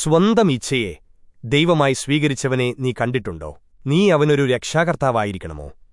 സ്വന്തം ഇച്ഛയെ ദൈവമായി സ്വീകരിച്ചവനെ നീ കണ്ടിട്ടുണ്ടോ? നീ അവനൊരു രക്ഷാകർത്താവായിരിക്കണമോ?